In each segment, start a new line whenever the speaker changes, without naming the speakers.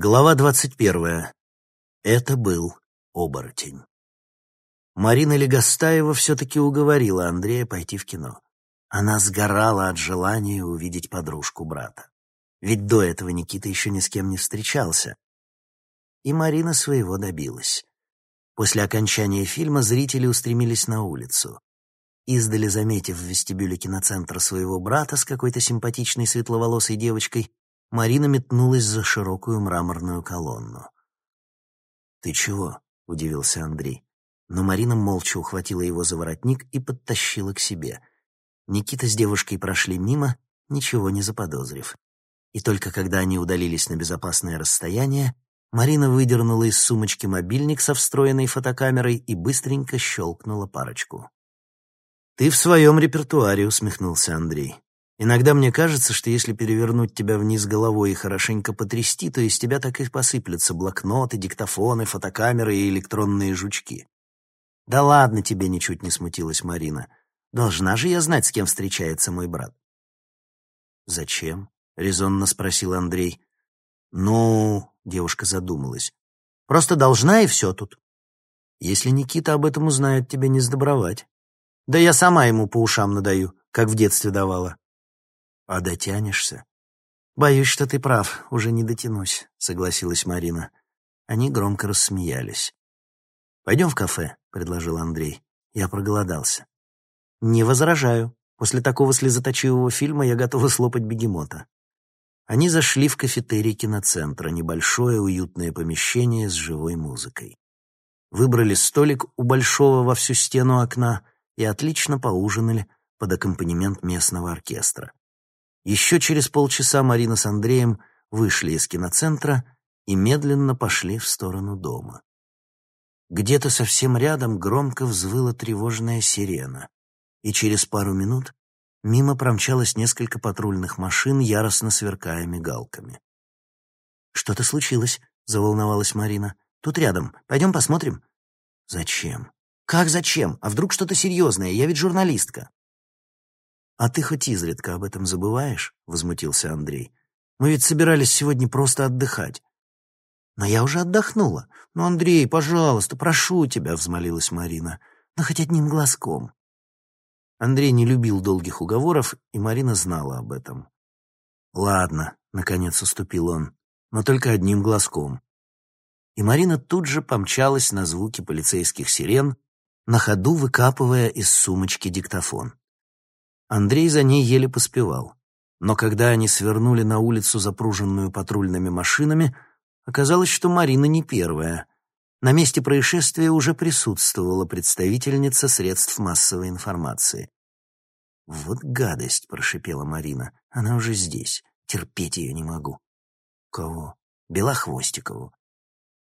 Глава двадцать первая. Это был оборотень. Марина Легостаева все-таки уговорила Андрея пойти в кино. Она сгорала от желания увидеть подружку брата. Ведь до этого Никита еще ни с кем не встречался. И Марина своего добилась. После окончания фильма зрители устремились на улицу. Издали заметив в вестибюле киноцентра своего брата с какой-то симпатичной светловолосой девочкой, Марина метнулась за широкую мраморную колонну. «Ты чего?» — удивился Андрей. Но Марина молча ухватила его за воротник и подтащила к себе. Никита с девушкой прошли мимо, ничего не заподозрив. И только когда они удалились на безопасное расстояние, Марина выдернула из сумочки мобильник со встроенной фотокамерой и быстренько щелкнула парочку. «Ты в своем репертуаре», — усмехнулся Андрей. Иногда мне кажется, что если перевернуть тебя вниз головой и хорошенько потрясти, то из тебя так и посыплются блокноты, диктофоны, фотокамеры и электронные жучки. Да ладно тебе, ничуть не смутилась Марина. Должна же я знать, с кем встречается мой брат. Зачем? резонно спросил Андрей. Ну, девушка задумалась. Просто должна и все тут. Если Никита об этом узнает, тебя не сдобровать. Да я сама ему по ушам надаю, как в детстве давала. «А дотянешься?» «Боюсь, что ты прав, уже не дотянусь», — согласилась Марина. Они громко рассмеялись. «Пойдем в кафе», — предложил Андрей. Я проголодался. «Не возражаю. После такого слезоточивого фильма я готова слопать бегемота». Они зашли в кафетерий киноцентра, небольшое уютное помещение с живой музыкой. Выбрали столик у большого во всю стену окна и отлично поужинали под аккомпанемент местного оркестра. Еще через полчаса Марина с Андреем вышли из киноцентра и медленно пошли в сторону дома. Где-то совсем рядом громко взвыла тревожная сирена, и через пару минут мимо промчалось несколько патрульных машин, яростно сверкая мигалками. «Что-то случилось», — заволновалась Марина. «Тут рядом. Пойдем посмотрим». «Зачем?» «Как зачем? А вдруг что-то серьезное? Я ведь журналистка». «А ты хоть изредка об этом забываешь?» — возмутился Андрей. «Мы ведь собирались сегодня просто отдыхать». «Но я уже отдохнула. Ну, Андрей, пожалуйста, прошу тебя», — взмолилась Марина. «Ну, хоть одним глазком». Андрей не любил долгих уговоров, и Марина знала об этом. «Ладно», — наконец уступил он, — «но только одним глазком». И Марина тут же помчалась на звуки полицейских сирен, на ходу выкапывая из сумочки диктофон. Андрей за ней еле поспевал. Но когда они свернули на улицу, запруженную патрульными машинами, оказалось, что Марина не первая. На месте происшествия уже присутствовала представительница средств массовой информации. «Вот гадость!» — прошипела Марина. «Она уже здесь. Терпеть ее не могу». «Кого?» «Белохвостикову».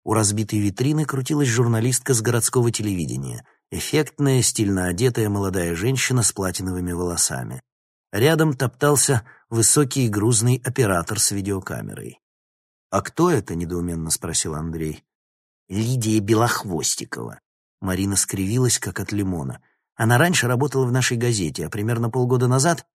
У разбитой витрины крутилась журналистка с городского телевидения — Эффектная, стильно одетая молодая женщина с платиновыми волосами. Рядом топтался высокий и грузный оператор с видеокамерой. «А кто это?» — недоуменно спросил Андрей. «Лидия Белохвостикова». Марина скривилась, как от лимона. Она раньше работала в нашей газете, а примерно полгода назад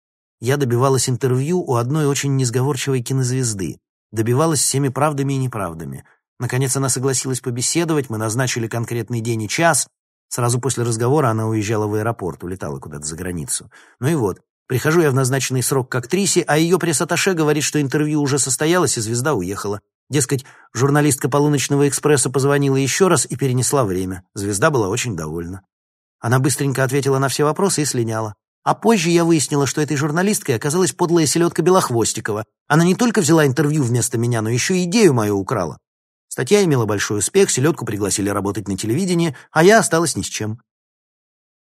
я добивалась интервью у одной очень несговорчивой кинозвезды. Добивалась всеми правдами и неправдами. Наконец она согласилась побеседовать, мы назначили конкретный день и час, Сразу после разговора она уезжала в аэропорт, улетала куда-то за границу. Ну и вот, прихожу я в назначенный срок к актрисе, а ее пресс-атташе говорит, что интервью уже состоялось, и звезда уехала. Дескать, журналистка «Полуночного экспресса» позвонила еще раз и перенесла время. Звезда была очень довольна. Она быстренько ответила на все вопросы и слиняла. А позже я выяснила, что этой журналисткой оказалась подлая селедка Белохвостикова. Она не только взяла интервью вместо меня, но еще и идею мою украла. Статья имела большой успех, селедку пригласили работать на телевидении, а я осталась ни с чем.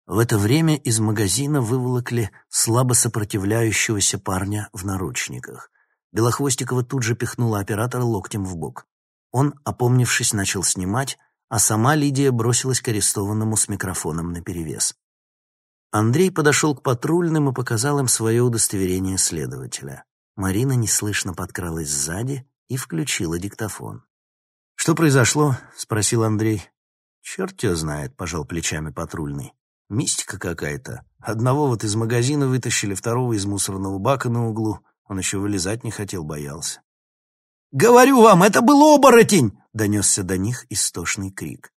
В это время из магазина выволокли слабо сопротивляющегося парня в наручниках. Белохвостикова тут же пихнула оператора локтем в бок. Он, опомнившись, начал снимать, а сама Лидия бросилась к арестованному с микрофоном наперевес. Андрей подошел к патрульным и показал им свое удостоверение следователя. Марина неслышно подкралась сзади и включила диктофон. «Что произошло?» — спросил Андрей. «Черт тебя знает», — пожал плечами патрульный. «Мистика какая-то. Одного вот из магазина вытащили, второго из мусорного бака на углу. Он еще вылезать не хотел, боялся». «Говорю вам, это был оборотень!» — донесся до них истошный крик.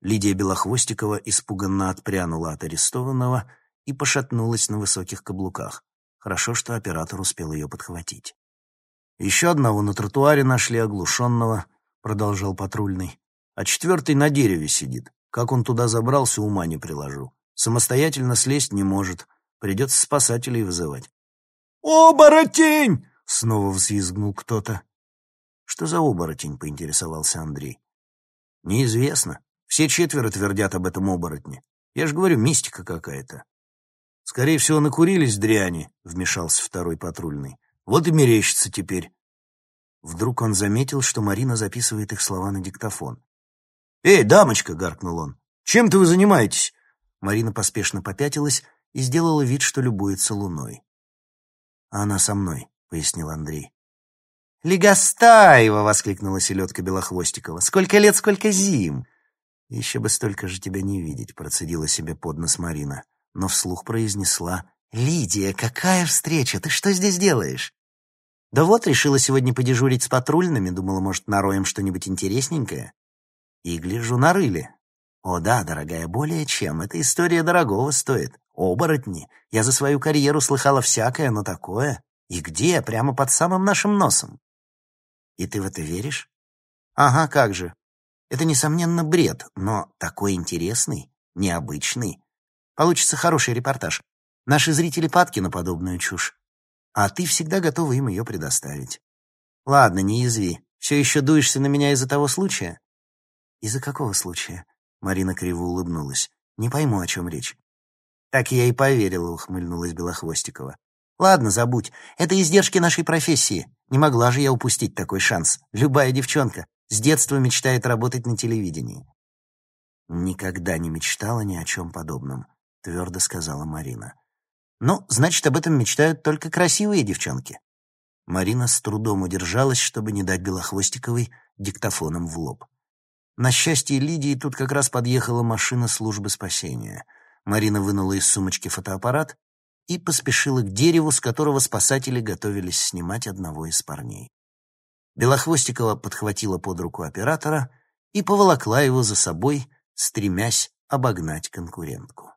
Лидия Белохвостикова испуганно отпрянула от арестованного и пошатнулась на высоких каблуках. Хорошо, что оператор успел ее подхватить. «Еще одного на тротуаре нашли оглушенного», — продолжал патрульный. «А четвертый на дереве сидит. Как он туда забрался, ума не приложу. Самостоятельно слезть не может. Придется спасателей вызывать». «Оборотень!» — снова взвизгнул кто-то. «Что за оборотень?» — поинтересовался Андрей. «Неизвестно. Все четверо твердят об этом оборотне. Я же говорю, мистика какая-то». «Скорее всего, накурились дряни», — вмешался второй патрульный. «Вот и мерещится теперь». Вдруг он заметил, что Марина записывает их слова на диктофон. «Эй, дамочка!» — гаркнул он. «Чем ты вы занимаетесь?» Марина поспешно попятилась и сделала вид, что любуется луной. «А она со мной», — пояснил Андрей. «Легостаева!» — воскликнула селедка Белохвостикова. «Сколько лет, сколько зим!» «Еще бы столько же тебя не видеть», — процедила себе под нос Марина, но вслух произнесла. «Лидия, какая встреча! Ты что здесь делаешь?» «Да вот, решила сегодня подежурить с патрульными, думала, может, нароем что-нибудь интересненькое. И гляжу, нарыли. О да, дорогая, более чем. Эта история дорогого стоит. Оборотни. Я за свою карьеру слыхала всякое, но такое. И где? Прямо под самым нашим носом. И ты в это веришь? Ага, как же. Это, несомненно, бред, но такой интересный, необычный. Получится хороший репортаж. Наши зрители падки на подобную чушь. А ты всегда готова им ее предоставить. Ладно, не язви. Все еще дуешься на меня из-за того случая? Из-за какого случая? Марина криво улыбнулась. Не пойму, о чем речь. Так я и поверила, ухмыльнулась Белохвостикова. Ладно, забудь. Это издержки нашей профессии. Не могла же я упустить такой шанс. Любая девчонка с детства мечтает работать на телевидении. Никогда не мечтала ни о чем подобном, твердо сказала Марина. Ну, значит, об этом мечтают только красивые девчонки. Марина с трудом удержалась, чтобы не дать Белохвостиковой диктофоном в лоб. На счастье Лидии тут как раз подъехала машина службы спасения — Марина вынула из сумочки фотоаппарат и поспешила к дереву, с которого спасатели готовились снимать одного из парней. Белохвостикова подхватила под руку оператора и поволокла его за собой, стремясь обогнать конкурентку.